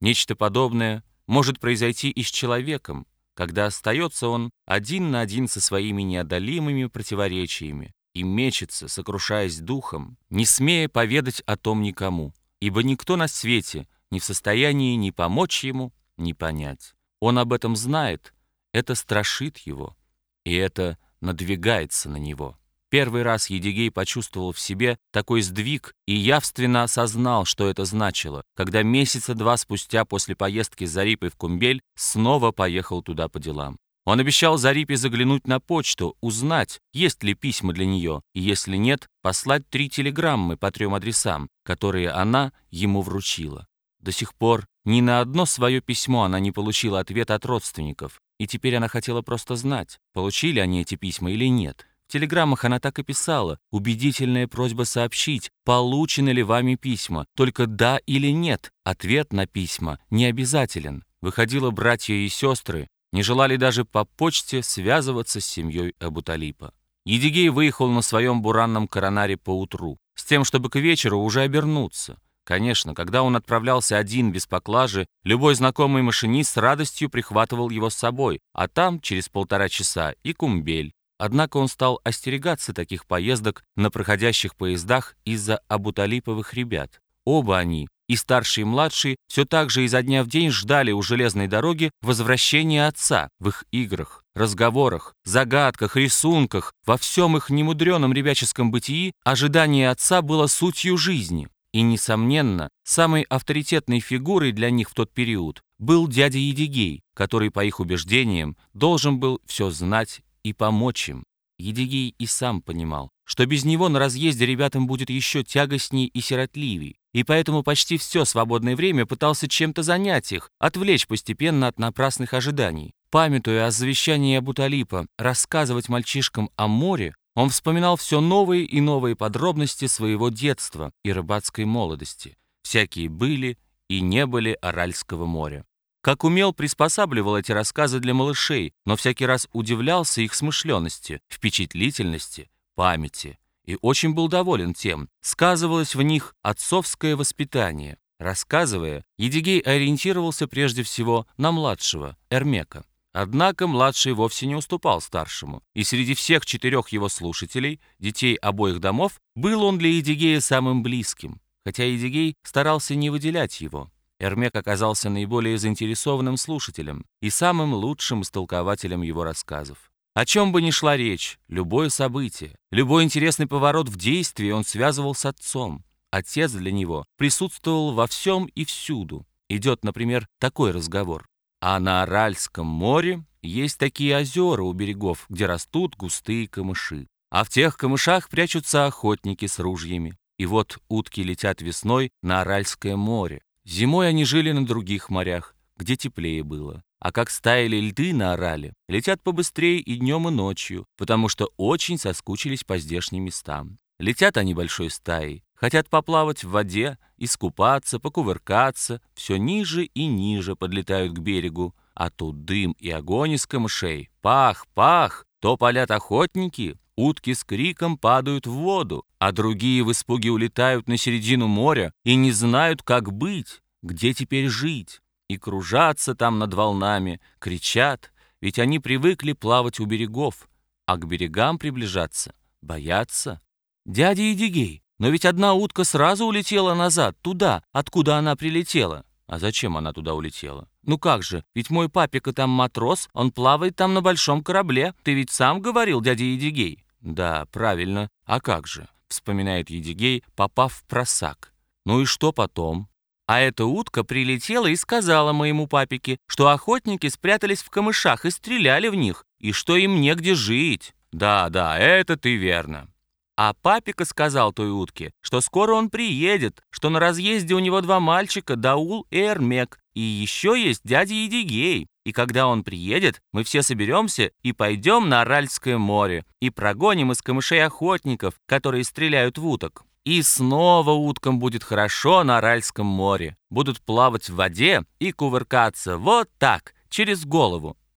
Нечто подобное может произойти и с человеком, когда остается он один на один со своими неодолимыми противоречиями и мечется, сокрушаясь духом, не смея поведать о том никому, ибо никто на свете не в состоянии ни помочь ему, ни понять. Он об этом знает, это страшит его, и это надвигается на него. Первый раз Едигей почувствовал в себе такой сдвиг и явственно осознал, что это значило, когда месяца два спустя после поездки с Зарипой в Кумбель снова поехал туда по делам. Он обещал Зарипе заглянуть на почту, узнать, есть ли письма для нее, и если нет, послать три телеграммы по трем адресам, которые она ему вручила. До сих пор ни на одно свое письмо она не получила ответа от родственников, и теперь она хотела просто знать, получили они эти письма или нет. Телеграммах она так и писала. Убедительная просьба сообщить, получены ли вами письма. Только да или нет. Ответ на письма не обязателен. Выходило братья и сестры, не желали даже по почте связываться с семьей Абуталипа. Едигей выехал на своем буранном коронаре поутру, с тем, чтобы к вечеру уже обернуться. Конечно, когда он отправлялся один без поклажи, любой знакомый машинист с радостью прихватывал его с собой, а там, через полтора часа, и Кумбель, Однако он стал остерегаться таких поездок на проходящих поездах из-за абуталиповых ребят. Оба они, и старший и младший, все так же изо дня в день ждали у железной дороги возвращения отца в их играх, разговорах, загадках, рисунках, во всем их немудреном ребяческом бытии ожидание отца было сутью жизни. И, несомненно, самой авторитетной фигурой для них в тот период был дядя Едигей, который, по их убеждениям, должен был все знать и помочь им. Едигей и сам понимал, что без него на разъезде ребятам будет еще тягостней и сиротливей, и поэтому почти все свободное время пытался чем-то занять их, отвлечь постепенно от напрасных ожиданий. Памятуя о завещании Абуталипа рассказывать мальчишкам о море, он вспоминал все новые и новые подробности своего детства и рыбацкой молодости. Всякие были и не были Аральского моря. Как умел, приспосабливал эти рассказы для малышей, но всякий раз удивлялся их смышленности, впечатлительности, памяти. И очень был доволен тем, сказывалось в них отцовское воспитание. Рассказывая, Едигей ориентировался прежде всего на младшего, Эрмека. Однако младший вовсе не уступал старшему, и среди всех четырех его слушателей, детей обоих домов, был он для Едигея самым близким, хотя Едигей старался не выделять его. Эрмек оказался наиболее заинтересованным слушателем и самым лучшим истолкователем его рассказов. О чем бы ни шла речь, любое событие, любой интересный поворот в действии он связывал с отцом. Отец для него присутствовал во всем и всюду. Идет, например, такой разговор. А на Аральском море есть такие озера у берегов, где растут густые камыши. А в тех камышах прячутся охотники с ружьями. И вот утки летят весной на Аральское море. Зимой они жили на других морях, где теплее было. А как стаяли льды на Орале, летят побыстрее и днем, и ночью, потому что очень соскучились по здешним местам. Летят они большой стаей, хотят поплавать в воде, искупаться, покувыркаться, все ниже и ниже подлетают к берегу, а тут дым и огонь из камышей. Пах, пах, то палят охотники, Утки с криком падают в воду, а другие в испуге улетают на середину моря и не знают, как быть, где теперь жить. И кружатся там над волнами, кричат, ведь они привыкли плавать у берегов, а к берегам приближаться боятся. Дядя Едигей, но ведь одна утка сразу улетела назад, туда, откуда она прилетела. А зачем она туда улетела? Ну как же, ведь мой папика там матрос, он плавает там на большом корабле. Ты ведь сам говорил, дядя Едигей. «Да, правильно. А как же?» — вспоминает Едигей, попав в просак. «Ну и что потом?» А эта утка прилетела и сказала моему папике, что охотники спрятались в камышах и стреляли в них, и что им негде жить. Да, да, это ты верно. А папика сказал той утке, что скоро он приедет, что на разъезде у него два мальчика, Даул и Эрмек, и еще есть дядя Едигей. И когда он приедет, мы все соберемся и пойдем на Аральское море и прогоним из камышей охотников, которые стреляют в уток. И снова уткам будет хорошо на Аральском море. Будут плавать в воде и кувыркаться вот так, через голову.